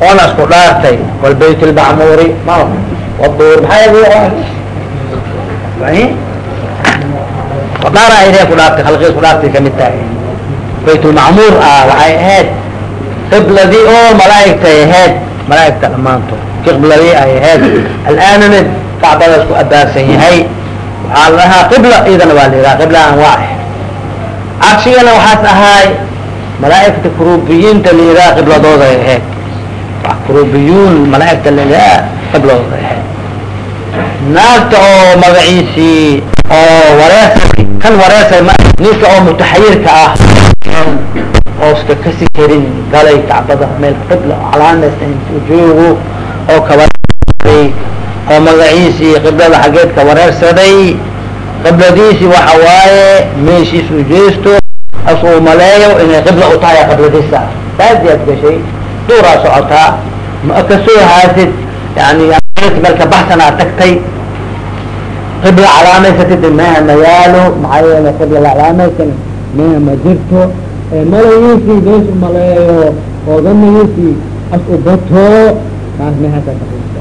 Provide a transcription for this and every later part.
oona isku dhaartay walbayt lmacmuuri ma dhaara idee ku dhaartay khalqiis ku dhaartay ka mid tahay. Bayt lmacmuur ah waxay ahayd qibladii oo malaaigtay ahayd. Malaaigta dhamaantood qibladii ay ahayd. Alaanana kacbada isku adaasan yahay. Waxaa la dhahaa qibla idana waa la yidhaha qibla anwaac cagsigana waxaas ahaay malaaigta kurubiyiinta la yidhaha qibladooda ay ahayd kurubiyuun malaaigta la yidhaha qibladooda ay ahayd naagta oo magaciisii oo wareesay kan wareesay ninka oo mutaxayirka ah oo iska kasi karin galay kacbada meel qibla calaamaysan joogo oo kabaray oo magaciisii qiblada xaggeedka wareersaday qibladiisii waxa waaye meeshiis jeesto as maleeyo inay qibla u tahay qibladiisa saasiyaad gashay duuraa socotaa ma ka soo haasid yani meel ka baxsan aad tagtay qibla calaameysatid meha ma yaalo maxaa yeele qibla la calaamaysan meha ma jirto malagiisii mees u maleeyo oo danagiisii as u bato taas mehasa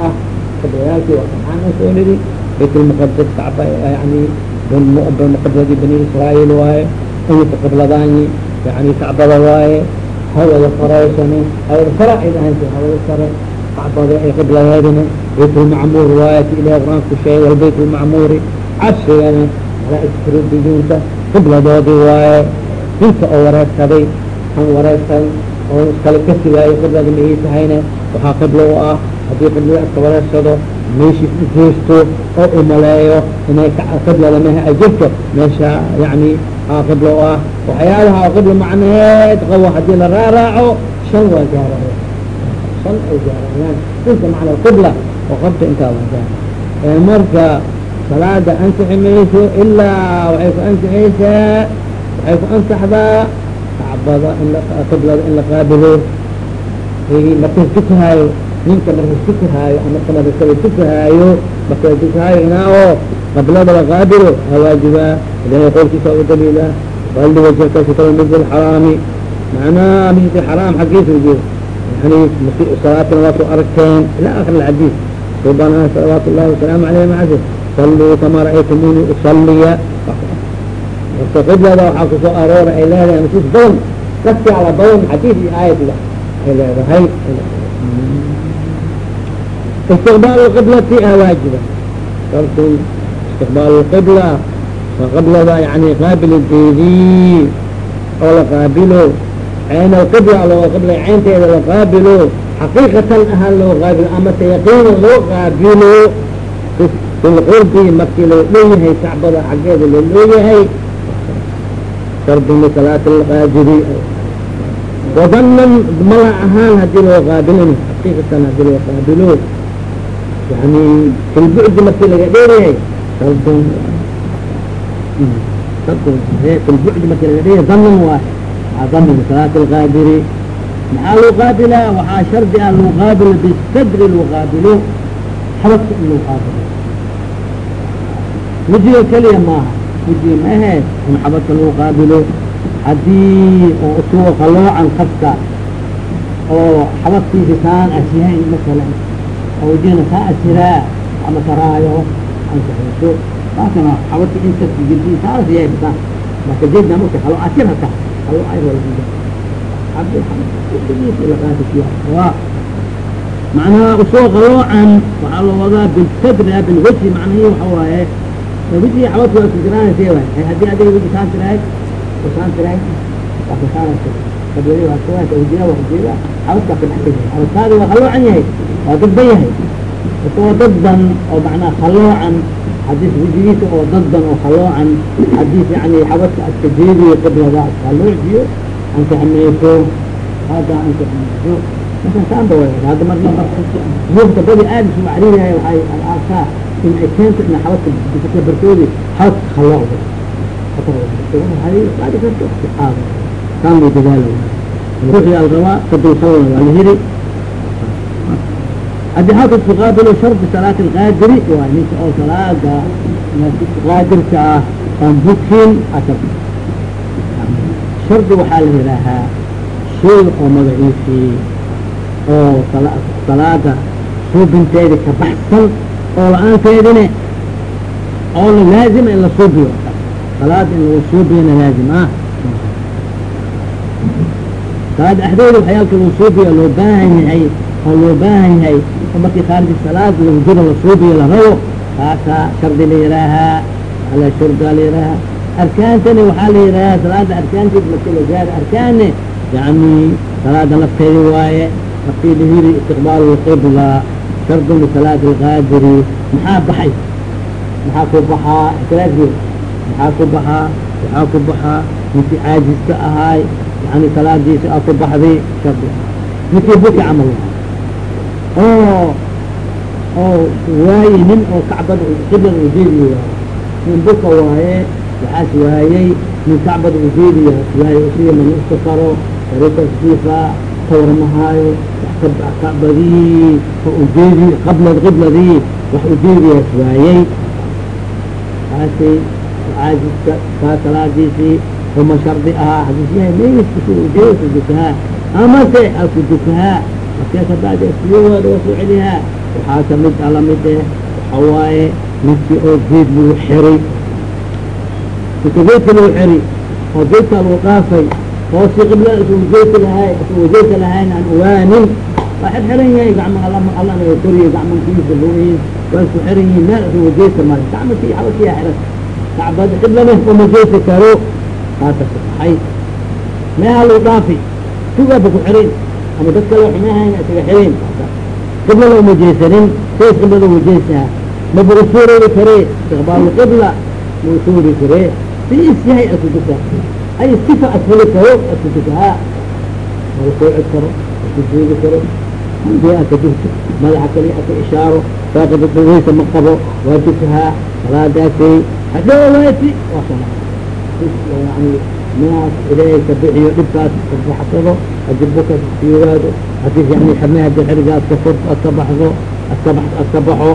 ah qiblayaalkii waa kaxaan u soo nidi baytulmuqadas kacba yani qibladii bani israail waaye imika qibladaani yani kacbada waaye hawada saraysani hawada sara ay dhahaynta hawada sare kacbada ay qibladeedina baytulmacmuur waaye ti ilahi qur'aanka ku sheegay walbayt lmacmuuri casrigana malaaigtarubiyiinta qibladoodii waaye inta oo wareersaday an wareersan oo iskala kasi waayo qiblada mahii tahayna waxaa qiblo u ah haddii qiblada iska wareersado meeshiis u jeesto oo u maleeyo inay qiblada ay jirto meesha yani qiblo u ah. Waxyaalaha oo qibla macneed qabo haddii la raaraaco shan waa gaaraya. Shan ay gaarayaan. Inta macna qibla oo qabta intaa waa gaara marka salaada ansixi mayso ilaa waxay ku ansixaysaa waxay ku ansaxdaa kacbada in qiblada in la qaabilo markas dukahaayo ninka markas dukahaayo ama markala dukahaayo markala inaa oo qablada la qaabilo hawaajibaa ilahay qowlkiisa u daliila walli wajhaka shatra masjid alxaraami macnaha masjid alxaraam xaggiisa ujeeda yani salaatana waa soo ila akhir alxadiid subana salawaatu llahi wasalaamu alayh macase salluu kama ra'aytumuni usaliya marka qiblada waxaa ku soo aroora ay leedahay nusuus badan dadki ala badan xadiid iyo aayadba ay leedahay istiqbaal qiblati ah waajiba shartun istiqbaal qibla waa qiblada yani qaabilideedii oo la qaabilo cayn alqibla loo qibla caynteeda la qaabilo xaqiiqatan ahaan loo qaabilo amase yaqiina loo qaabilo bilqurbi markii loo dhow yahay kacbada xaggeeda loo dhow yahay shardun lisalaati alqaadiri wadanan mala ahaan haddii loo qaabilin xaqiiqatan haddii loo qaabilo yani filbucdi markii laga shardun filbucdi markii laga dheeryahay danan waay danan lisalaati alqaadiri maxaa loo qaabilaa waxaa shardi ah loo qaabilo bisadri loo qaabilo xabadka in loo qaabilo wejiga keliya maaha wejiga ma ahe in xabadka loo qaabilo haddii oo usugo qaloocan qafka oo xabadkiisa saan masalan oo wejigana kaa asiraa ama karaayo ansaxayso taasna xabadka inta jirti saas yahay basaan marka jeedna marka kaloo asir hata wala macnaha u soo qaloocan waxaa loo wadaa bilsadri bilwajhi macnahi waxa waaye wejigi xabadka waa waay haddii adiga weji saan tirahay saan tirahay waa kasaanaysa waa waa ujeeda xabadka ka dhex tegay xabadkaadi waa qaloocan yahay waa dadban yahay isagoo dadban oo macnaha qaloocan hadis wejigiisa oo dadban oo qaloocan hadis yani xabadka aska jeediyo qiblada aska loojiyo ansaxmayso hada ansaxmayso marka saanba way hadda mar muufta badi aad isu cariiraya waxay arkaa in ay keento ina xabadka bisaka barkoodi xabadka khaloodo qaadi karto aado saan bay dadaalaya ruuxii al rabaa kadul khalona waa la heli halka tuqaabilu shardi salaati alqaadiri waa ninka oo salaada qaadirka ah aan bukin asar shardi waxaa la yidhaahaa shay oo magaciisii oo salaada suubinteedi ka baxsan oo la'aanteedine oo la laazima in la suubiyo salaada in lagu suubiyana laazim ah salaada dhexdeeda waxyaalka lagu suubiyo loo baahan yahay oo loo baahan yahay oo markii khaariji salaad lagu jiro la suubiyo la rabo kaasaa shardi la yihaahaa ala shurda la yihaahaa arkaantani waxaa la yidhahaa salaada arkaanteed marki la gaaro arkaane yani salaada lafteedi waaye markii lahiri istiqbaal lqibla shardun lisalaati alqaadiri maxaa baxay? Maxaa ku baxaa ictiraafki maxaa ku baxaa waxaa ku baxaa ninkii caajiska ahaay yani salaadiisi aa ku baxday shardi ninkii buki camal oo oo waaye nin oo kacbada qiblada ujeediyo nin buka waaye waxaas waayey min kacbada ujeediya waaye usiya man istakaro ariikiisa tawarmahaayo kacbadii ujeedi qabla qibladii wax ujeediyaas waayey kaasi caajiska kaa salaadiisii uma shardi ahaa hadis yahay mayska ujeedasa dukahaa amase aku dukahaa markee kabacdi asliyowaada waa soo celihaa waxaa ka mid a la mid eh waxa waaye ninkii oo geed lagu xiray ninka geedka lagu xiri oo geedkaa lagu dhaafay oo si qibla isu geedka lahay isu geedka lahayn aan uwaanin waa xirxiran yahay gacma alama allana koriyo gacmankiisa lugihiis waa isku xiran yihiin meel isu ku baxay meeha lagu dhaafi sugaaba ku xirin ama dad kale xumahayna isaga xirin qiblada uma jeesanin says qiblada uma jeesaa maba usuuroobi karee. Istiqbaalu qibla. Ma usuuri karee. Si is yahay ay sifa asfuli karo asku dukahaa mala sooci karo asku karo. Hadii aka durto madaxa kali aka ishaaro. Saaqidadaweysa ma qabo waa dukahaa salaadaasay hadhowaati waa sana yani minaas ilaahay ka bixiyo dhibkaas kabaxsado haddii bukas siyogaado haddii yani haddii xiriga aska furto aska baxdo aska ba aska baxo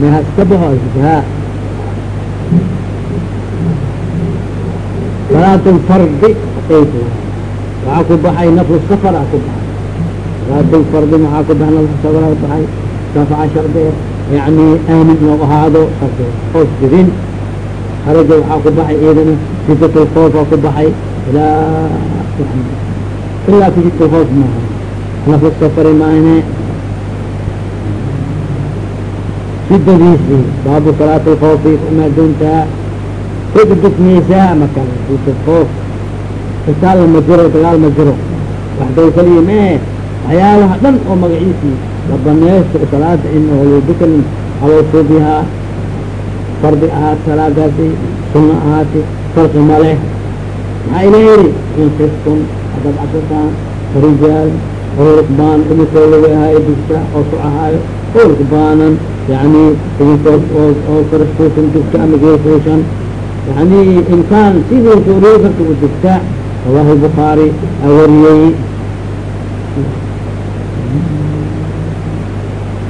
meha iska baxo asdukahaa salaat lfardi ayt waxaa ku baxay naflu safar a ku baxay salaat lfardi maxaa ku baxay naflu safar a baxay safaca sharde yani aamin inuu ahaado sharde hoos jirin haraga waxaa ku baxay iyadana sidat lkoof aa ku baxay ilaa ilaa sidat lkoof maaha naflu safari maahne sidadiisi baabu salaat lkoofi umaa doontaa way udukmiyeysaa marka koof qisaal ma jiro dagaal ma jiro waxday kaliya mee waxyaalaha dhan oo magaciisii la salaada in dukan haloo suubihaa fardi ahaat salaadaasi sunna ahaati farqi ma leh maxaa ila yidhi in kiskun haddaad cabsataan farijaal oo rukbaan idinkoo lagu ahaayo dugta oo socahaayo oo rukbaanan yani idinkoo oo faraskuusan dugta ama geesuushan yani inkaan sidii suuriye karta u dugta rawahu الbukhaari a wariyey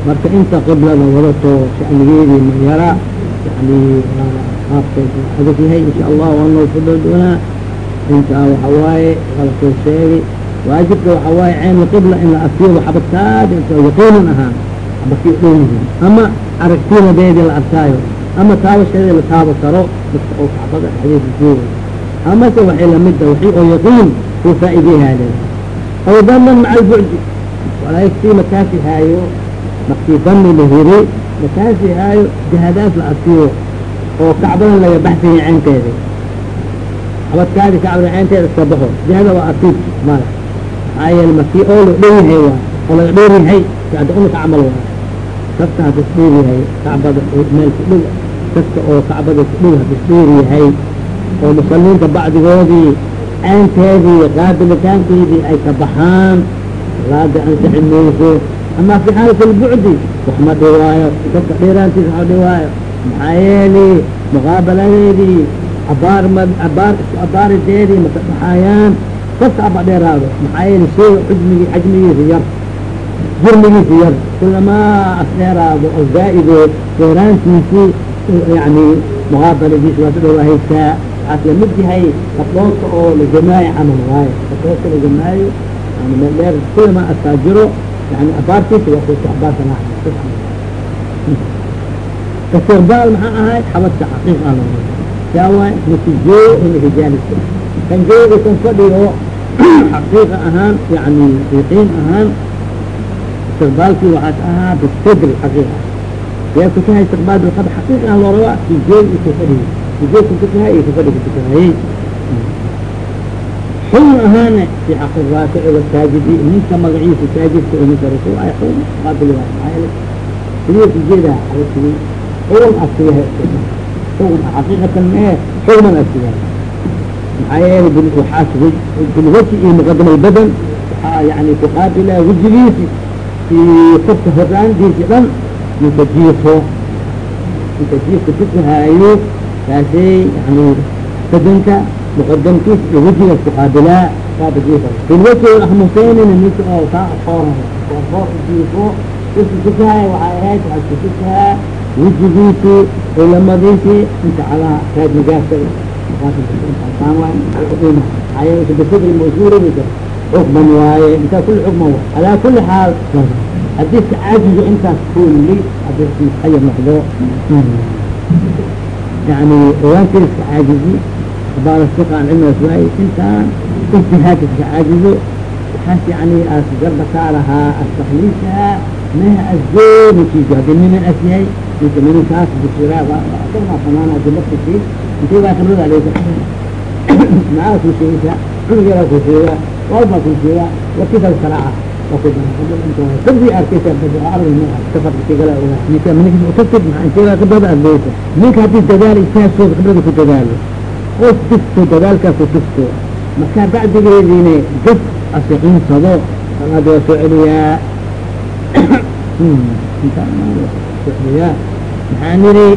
marka inta qiblada wadato shanigeedii ma yara yani qaabkeed adag yahay insha allah waa noo fudol doonaa intaa waxa waaye walasoo sheegi waajibka waxa waaye ceyn qibla in la afiyo xabadkaad inta yaqiinan ahaan xabadkii dhow yihiin ama aragtinadeedii la arkaayo ama taabashadeedi la taabo karo dadka oo kacbada dhexdeeda jooga amase waxay lamida waxii oo yaqiin kuu faa'ideyahaadeen aw danan maca albucdi walaaktii makaasi haayo markii dani la hiri makaasi haayo jihadaas la afiyo oo kacbadan laga baxsaya ceynteeda xabadkaadi kacbada ceynteeda iska baxo. Jihada waa afid mala maxaa yeele markii oo la dhow yahay waa oo laga dhoor yahay ada unaka camal waa kasta hadis dhoor yahay kacbada meel ku dhow kasta oo kacbada ku dhow hadis dhoor yahay oo musaliinta bacdigoodii ceynteedii qaabilitaankeedii ay ka baxaan salaada ansixi mayso ama fi xaalati lbucdi wax ma dhiwaayo dadka dheeraantiisa wax dhiwaayo maxaa yeeli muqaabaladeedii abaar abaar isku abaarideedii maka dhaxaayaan aba dheeraado maxaa yeeli sheyga xujmigi xajmigiisa yar jurmigiisa yar kulamaa as dheeraado oo zaa-ide dheeraantiisii yani muqaabaladiisa waa sadhowahaysaa waxaas la mid yahay kabdhoodka oo la jamaayo camal waayo kabdhoodka la jamaayo yani meel dheer kulamaa askaa jiro yani abaartiisa waa kusa abaarta istiqbaal maxaa ahay xabadka xaqiiq ah loo yaa waay maki joo in rijaalisa kan jooga kan fadhiyo xaqiiqa ahaan yani yaqiin ahaan istiqbaalkii waxaad ahaa bisadri xaqiiqa yaa kutahay istiqbaal bilqad xaqiiq ah loo rabaa ki joog iyo ka fadhiyo ki joog ka kutahay iyo ka fadhi ka kutahayey xun ahaana fi xaq raakici wasaajidi ninka magaciisa saajidka oo ninka rasul ay xun qaabil waa maxaa yeelay sidii u jeedaa xabadkii asiyahay xun xaqiiqatan mee xunan asiyahay maxaa yeelay waxaas bilwaji iyo muqadam albadan waxaa yani kuqaabila wejigiisi iyo korka horaandiisi dhan ninka jiifo ninka jiifka tukahaayo kaasay yani badanka muqadamkiis iyo wejigaas kuqaabilaa saaba jiifa bilwaji ahmuseynin ninka oo kaa xoor xoor jiifo iska tukahay waxay ahayd waxaa isku tukahaa wejigiisi culamadiisi inta calaa raajmigaasa xukman waaye intaa kuli xukman waay alaa kuli xaal haddii ka caajizo intaas kulli haddii muxayar noqdo yani ogaantiis ka caajizi abaal siqa an cilmigaas waaye intaan ijtihaadka ka caajizo waxaas yani as garba saarahaa as takliisahaa meha asgoo ninkiisu haddii niman as yahay busiraa ma samaana dimarkasi intay baa khibrada aleysa maxaa ku sheegaysaa cunug yaraa ku sheegaa walbaa ku sheegaa warkiisa saraaca sabdi arkaysa safarkigala ogaa ninka minankiis utagtid maxaa inteegaa khibrada adleysa ninka haddii dadaal ijtihaadkooda khibrada ku dadaalo oo tugto dadaalkaa ku tugto markaa bacdigeediina gaf asiqiinsado salaada waa soo celiyaa yaa maxaa niri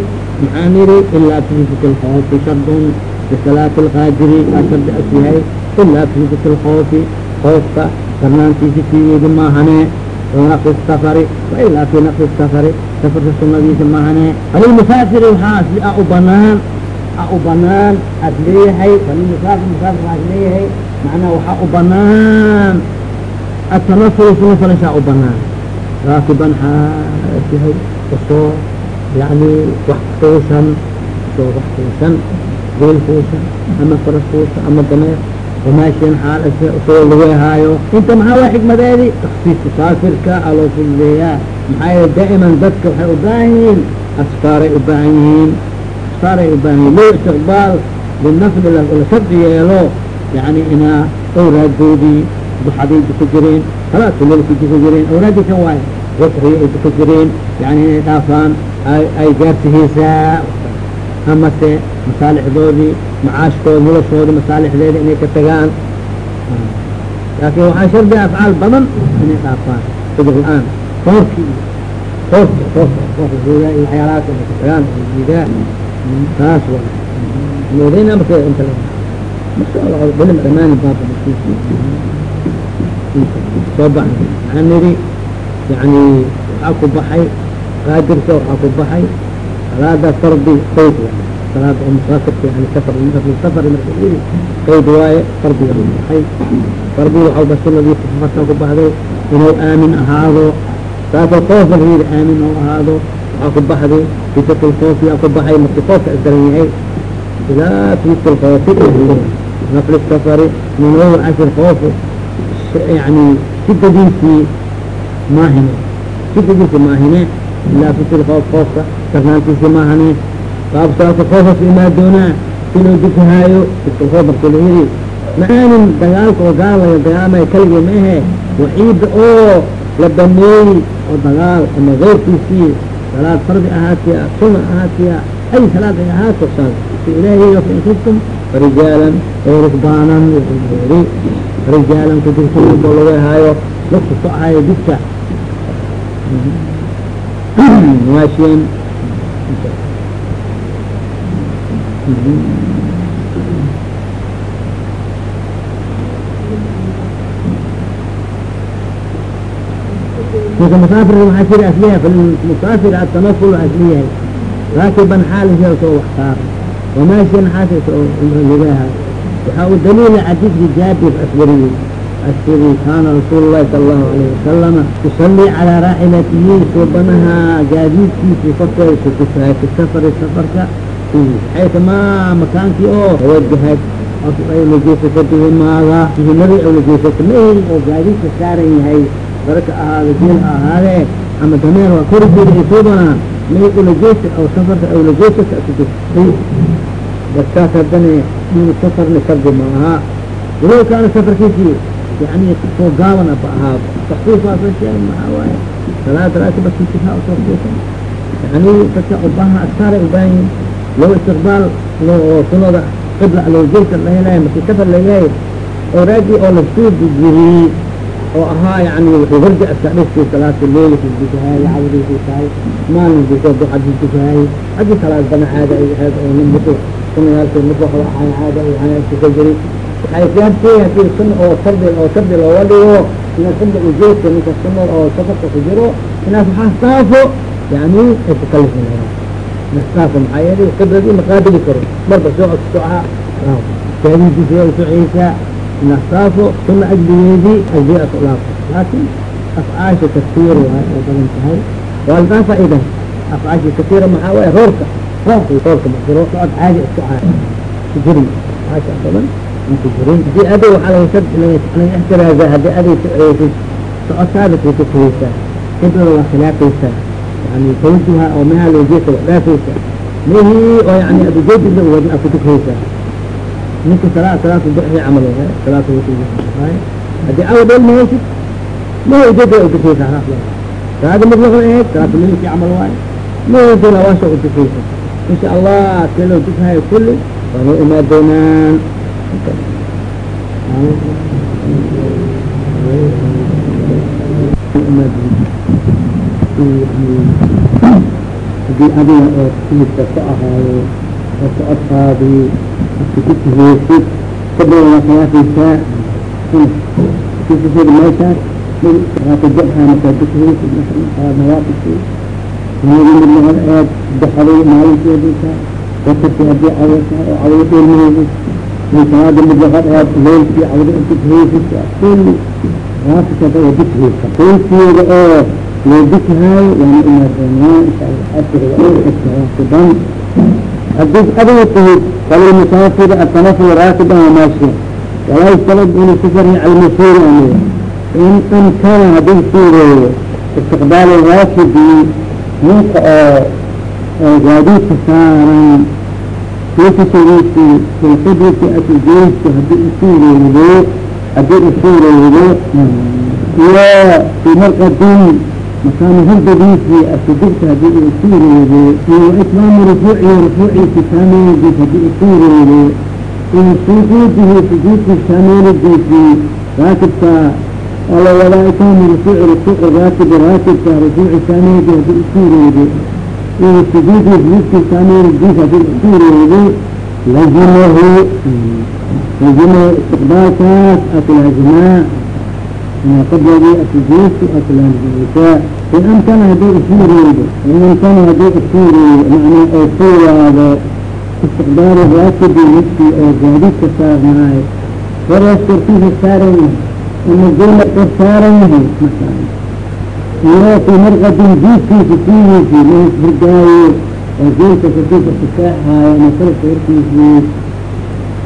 maxaa niri ilaa fi sifat lkhawfi shardun bisalaati lqaadiri aa shardi as yahay ilaa fi sifat lkhawfi khoofka darnaantiisa figeedi maahane naqsi safari wailaa fi naqsi safari safarka sunadiisa maahane falilmusaafiri waxaas a u banaan a u banaan as leeyahay falilmusaafir musaafir as leeyahay macnaa waxaa u banaan atanaful suna u banaan raakiban xaas yahay u soo yani wax fuusan u soo wax fuusan geel fuusan ama faras fuusan ama dameer wamaashin xaal u soo lugehaayo inta maxaa waa xikmadeedi taksiis musaafirka a loo fududeeyaa maxaa yeele daa'iman dadka waxay u baahan yihiin asfaaray u baahan yihiin asfaaray u baahan yihiin loo istiqbaal binafli la yeelo yani inaa awraaddoodii duxaday duka jireen salaatulelka duka jireen awraadii kan waaye wasriya ay duka jireen yani inay dhaafaan ay gaarsihiisaa amase masaalixdoodii macaashkooda noloshoodii masaalixdeeda inay ka tagaan. Laakin waxaa shardiga afcaal badan inay dhaafaan cudur la'aan koorka koorka goodaa iyo waxyaalahaas inay ka tagaan diidaa taas wa moodayna marka inta beli dhamaani baaba soo baxay. Maxaa niri yani waxaa ku baxay qaadirka waxaa ku baxay salaada fardi qayd salaada musaafirka yani safar safar marka yiri qayd waaye fardiga ku baxay. Fardiga waxaa ba sunadii safarkan ku baxday inuu aamin ahaado. Saasa koof marka yiri aamin oo ahaado. Waxaa ku baxday lkoof yaa ku baxay marki koofka isdaran yahay. Ilaa fitat lkoofi nafl safari min awal cashir koof yani sidadiisii maahine sidadiisi maahine ilaa fitil koof koofka darnaantiisi maahane baabsaasa koofas imaa doonaa si loo dukahaayo fitil koof marki la yiri ma-aanin dagaalka oo gaal laga dagaalamaya kaligii ma ahe waciida oo la baneeyey oo dagaal ama keyrkiisii salaad fardi ahaatiya suna ahaatiya ay salaad ay ahaato si ilaahay fa in khiftum farijaalan oo rukbaanan ri rijaalan kudurkoo laga haayo lafku socayo didka maashiyan marka musaafir waxaa jira asliyaha falmusaafir atanaful asliyahay raakiban xaalisa soo waxsaar wamaashiyan xaasa soo lugaha waxaa u daliila xadiidkii asiri kaana rasuul lahi sala allahu alayh wasalama yusalii calaa raaxilatihi suubanaha gaadiidkiisii korkeeda ku tukahay fi safari safarka xaytamaa makaankii oo bihi maaga bihi nabi awlajeesata mahi oo gaadiidka saaran yahay baraka ahaada geel ahaadee ama dameer waa kori jira ay suubanaa may ulajeesa oo safarka awlajeesata kutuay dadkaas haddana inu safarna shardi ma aha walow kaana safarkiisii yani soo gaaban aba ahaa takfiifaasasheeg maxaa waaye salaad raatibakiisa u soo kuusan yani dadka ubaaha askaaray ubaahan yihiin low istiqbaal oo sunada qibla alowjeesa la helayo markii safar layahay oo raagi oo lasuu jiriyey oo ahaa yani wuxuu wardi askadhiskii salaata leelika dukahaay cawdiisii tahay maalinkiisoo ducadii dukahaay haddii salaad bana caada ay ahayd oo nin mudu sunayaalkii mudu ahay caada ay ahay tuka jiri waxay gaartay haddii suna oo shardi oo shardi looga dhigo ina qibla ujeedka ninka sunada oo safarka ku jiro inaas waxaa saafo yani ay kukalifin nastaafo maxaa yeelay qibladii maqaabili karo marba soo soca gaadiidkiisa way sociyeysaa nastaafo suna ajligeedii ajliga laafo laakin afcaasha kasiir waay oo badan tahay waaldaa faa'idan afcaasha kasiira maxaa waaye roorka roorka roorka majiro socod caadi isku caadi. Ku badan. ku haddii laga ixtiraaza haddii aday sociyeysid socotaada ku tukaysaa qiblada waa yani tawjuha oo meha waa dhaafaysaa mihi oo yani adujeedida wadin aad ku tukaysaa ninka sala salaatu duxi camal salaatu haddii awa dheel mahaysid maha ujeeda waa udukaysaa salaada mutlaq aheyd salaatu milki camal waaye mahaysa lawaasha udukaysa insha allah see loo dukahayo kulli waa noo imaa haddii adiga oo siidka ku ahaayo oo socodkaadii askukutiheysid kadaba waa khilaafaysaa kisisida meeshaas salaata jabha markaa dukaheysid nawaaqisi naadi midnahad aad daxaday maalinkeedisa watarkii haddii cawo tahay oo cawdo dheelmaheysid in salaada midnahad aad leelkii cawdo dukaheysid kulli raafisada oo dukaheysa kulkeeda oo loo dukahaayo waana imaa doonaa insha allah asriga haddii adiga tahid falilmusaafir atanaful raakiban wamaashiya walaa yustalab inu safari cala masiir amiya in amkana haddii suureeyo istiqbaal raakidi ninka oo oo gaadiidka fiifisadiisi filqidisi atujeyska haddii usuureydo haddii usuureydo iyo fi marqadin makaanu hurdadiisi asudugta haddii usuureydo iyo itmaamu rufuucihi rufuuciisi saameydiis haddii usuureydo iyo sujuudihi sujuudki saameydiisi raakibka oo la wadaa itmaamu rufuuci rufuuci raakibi raakibka rufuuci saameydi haddii usuureydo iyo sujuudi sujuudki saameydiis haddii usuureydo lazimahu lazimahu istiqbaalkaas akulaazimaa qadwadii asujuudki akulaazimaysaa in amkana haddii usuureydo in amkana haddii usuureydo macnaa oo suuraado istiqbaal raakibi midkii oo gaadiidka saarnaayo horaas korkiisa saaran yahay ama geela kor saaran yahay masaa iyo fii marqadin jiiskiisa siigiisii maas hurdaayo oo geelka korkiisa kuseexaayo ama salka horkiisii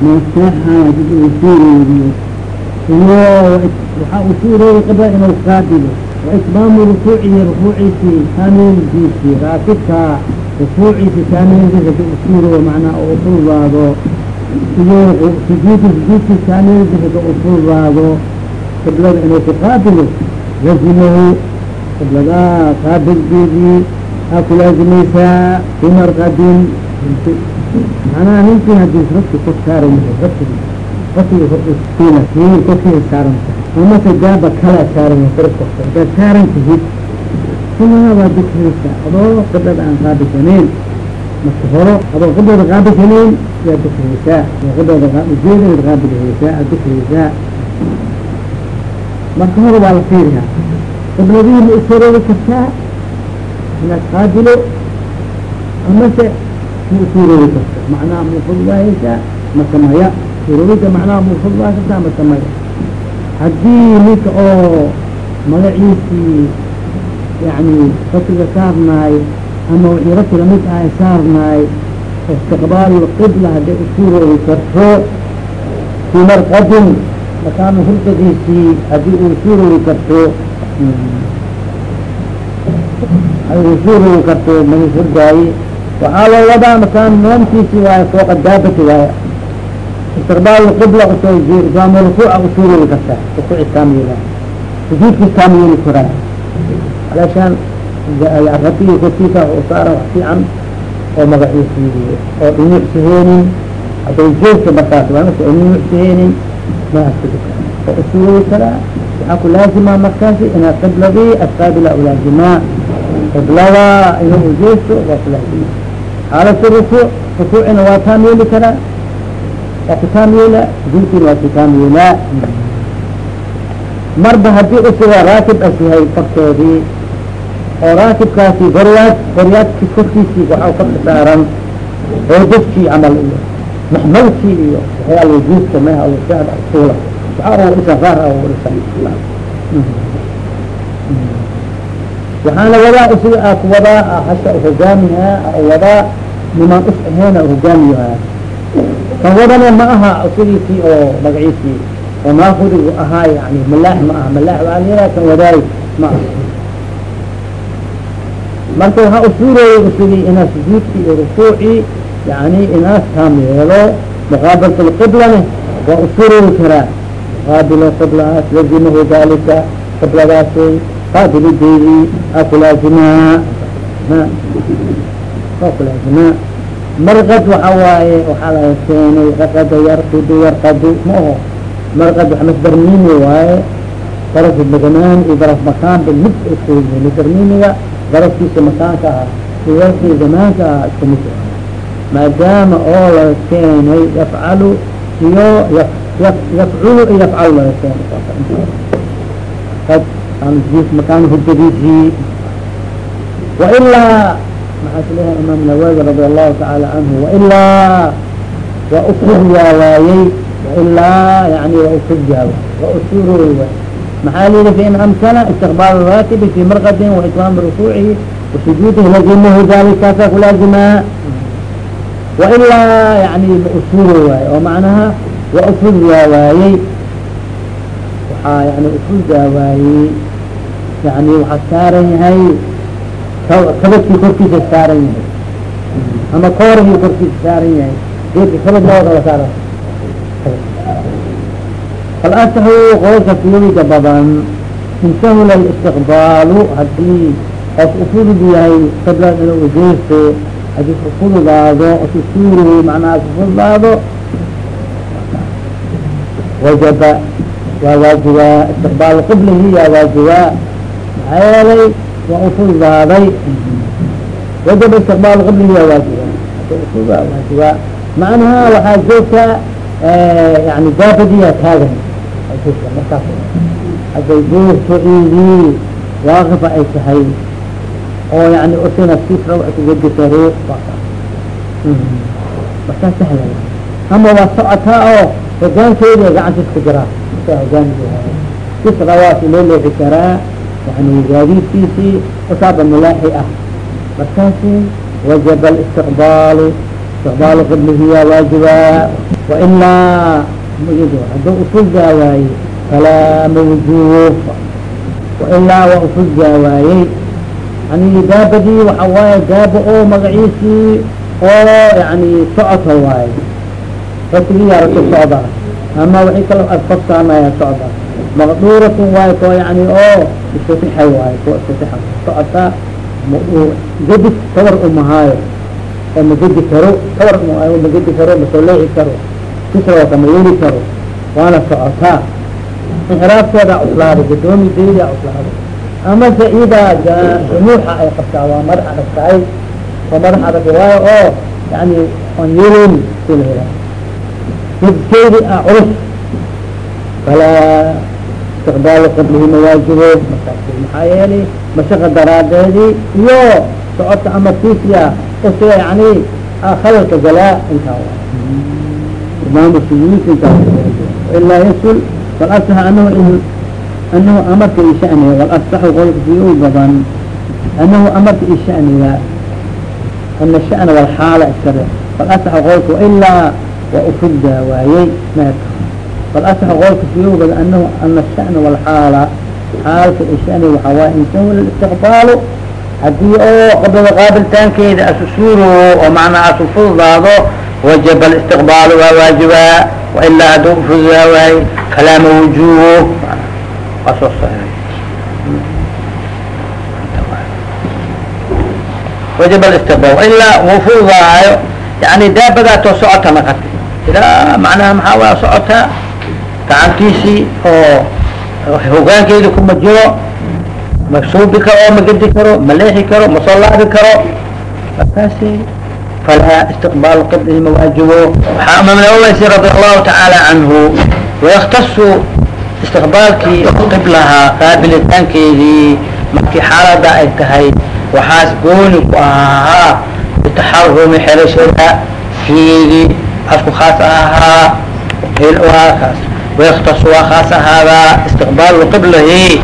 maaseexaayo haddii usuureydo iyo waxaa usuureyda qabla inuu qaadilo waitmaamu rufuucihi rufuuciisi saameydiisi raakibka rufuuciisi saameydiisa haddii usuureyo macnaa oo ufududaado iyo sujuudi sujuudki saameydiisa haddii ufududaado qiblada inuu ku qaabilo lazimahu qibladaa qaabilgeedii aa ku laazimaysaa fi marqadin macnaha ninkii haddii rabki kor saaran yahay rabkigi korkiisa kii korkiisa saaran tahay. Amase gaaba kala saaran yahay kor korta hadaad saaran tahid sunada waa dukaysa adoo qiblada aan qaabisanayn marka horo adoo qiblada qaabisanayn waa dukaysaa oo qiblada ujeeda qaabilhaysaa aad dukaysaa marka hore waa la fiiriyaa qibladii ma usureegi kartaa inaad qaabilo amase ma usureegi karta macnaha ma ufududaahaysaa mase maya surowida macnaha ma ufududaa kartaa mase maya haddii ninka oo magaciisii yani rasiga saarnaay ama wixii rasi la mid ah saarnaay istiqbaal qibla hadday usuuroobi karto fii marqadin makaanu hurdadiisii haddii uu suuroobi karto usuuroobi karto magi hurdaaye waxaa loo wadaa makaan noomkiisi waaye fooqa daabati waaye istiqbaal qibla u soo islaamo rukuuca usuuroobi kartaa rukuuci taamyeela sujuudkii taamyeeli koraa alaashaan rabigi korkiisa u saara wax fiican oo magaciisi oo dhinuucsaheenin hadday joogta markaas waa oo dhinuucsaheenin maaskudika usuuroobi karaa waxaa ku laazima markaasi inaad qibladii asqaabila ulaazimaa qiblada inuu ujeesto waa ku laazima xaalatu rukuuc rukuucina waa taam yeeli karaa waa ku taam yeela sujuudkiina waa ku taam yeelaa marba haddii usuga raakib as yahay korkeedii oo raakibkaasi goryaad goryaadki korkiisii waxaa korka saaran hoodadkii camal iyo maxmalkii iyo waxyaala wujuudka meha alshahd asuula waxaa u dhisan raar u dhisan waxaana wadaa usuga a ku wadaa hasha hogaamiha wadaa nimaan us aheena hogaamiyaha kan wadana ma aha usugiisii oo magaciisii oo naafurigu ahaa yani malaax ma aha malaax waa layaha kan wadaay ma aha marka waxaa usuurooya usugii inaa sujuudkii iyo rukuucii yani inaas taam muqaabalka lqiblane waa usuurooyi karaa muqaabilo qiblahaas lazimahu dalika qibladaasay qaabilideedii aa kulaazimaa waa kulaazimaa marqad waxa waaye waxaa laga keenay raqada yarkudu yarqadu ma aho marqad wax masdarmimi waaye daraf bagamaan iyo daraf makaanba mid isku masdarmimiga darafkiisa makaanka ah iyo darafkii zamaanka ah isku mid maadaama oo laga keenay yafcalu iyo yafculu laga keenay makaan hudadiisii wailaa maxaa is leeyahay imaam nawawi radi allahu tacaala canhu wailaa waa ukudyaa waayey wailaa yani waa ukudyaa waa usurooy waay maxaa lihi fain amkana istiqbaal raatibi fi marqadin waitmaam rukuucihi wasujuudihi lazimahu dalikaasaa kulaazimaa wailaa yani usuuro waay oo macnaha waa ukudyaa waayey waxaa yani ukudyaa waayey yani waxaa saaran yahay kabadkii korkiisa saaran yahay. Ama koorahii korkiisa saaran yahay. Geedka kabad loodala saaran falasaxu qolka fiyoyga badan in sahula istiqbaalu haddii qof ufudud yahay qibla inuu ujeesto haddii ufududaado ususuurihi macnaha ufududaado wajaba waa waajibaa istiqbaal qiblihi yaa waajibaa maxaa yeelay waa ufududaaday wajaba istiqbaal qiblihi yaa ufududaa waajibaa macnaha waxaa joogta yani daabadiyaa taagan markaas hadday joogto idii waaqifa ay tahay oo yani sisra kuwadi karo markaa sahla ama waa socotaa oo hogaankeedi gacantiis ku jiraa hogaan sisra waasi loo leexi karaa yani gaadiidkiisii usaaba mulaaxi ah. Markaasi wajaba istiqbaalu istiqbaalu qiblihiya waajibaa wailaa haduu ufudaa waaye falaa mawjuuf. Wailaa waa ufudaa waayey. Yani daabadii waxa waaye daaba oo magaciisii oo yani socota waaye rasigiyaa rasu socda ama wixii kalo adfadsaanaya socda. Maqduuratun waaye ko yani oo istitixa waaye kuwa istitixa socota gadig tawar umahaayo oo magedi karo tawar magedi karo masoo leexi karo. Kisra kama yeeli karo. Waana socotaa inxiraafkeeda cuslaaday gadoomideeda cuslaaday amase idaa jumuuxa ay qabtaa waa madax adag tahay waa madax adag waayo oo yani aan yeeleyni si jidkeedi a culus falaa istiqbaalu qablihi mawaajibo markaas maxaa yeelay mashaqa daraadeedii iyo socodka amarkiisiya use yani khalalka galaa intaa imaam suyuud intaa ilaa yasul walasax anahu anahu amarka i shaniga walasaxu qolka fiyow badan anahu amarka i shaniga ana shana walxaala iskare walasaxu qolka ilaa waa ufugdaa waayey meerka walasaxu qolka fiyow badan anahu ana shana walxaala xaalka i shaniga waxaa waaya insan istiqbaalu hadii oo qablada qaabiltaankeeda asusuuro oo macnaa asu fududaado wajaba الاstiqbaal waa waajibaa wailaa haduu ufududaa waay kalaama wujuh waa soo wajaba اstiqbaal wailaa wuu fududaayo yani daabadaatoo socota naqati ilaa macnaha maxaa waa socotaa gacantiisii oo hogaankeeda kuma jiro ma suubi karo ma gedi karo ma leexi karo ma soo laabi karo. Markaasi falaa istiqbaal qibli waajibo waxaa imaam nawasi radi allahu tacaala canhu wayaktasu istiqbaalkii qiblaha qaabilitaankeedii markii xaalada ay tahay waxaas gooni ku ahaa bitaxarumi xerashada fiidi asku khaas ahaa kaas wayaktasu waa khaas ahaadaa istiqbaalu qiblahi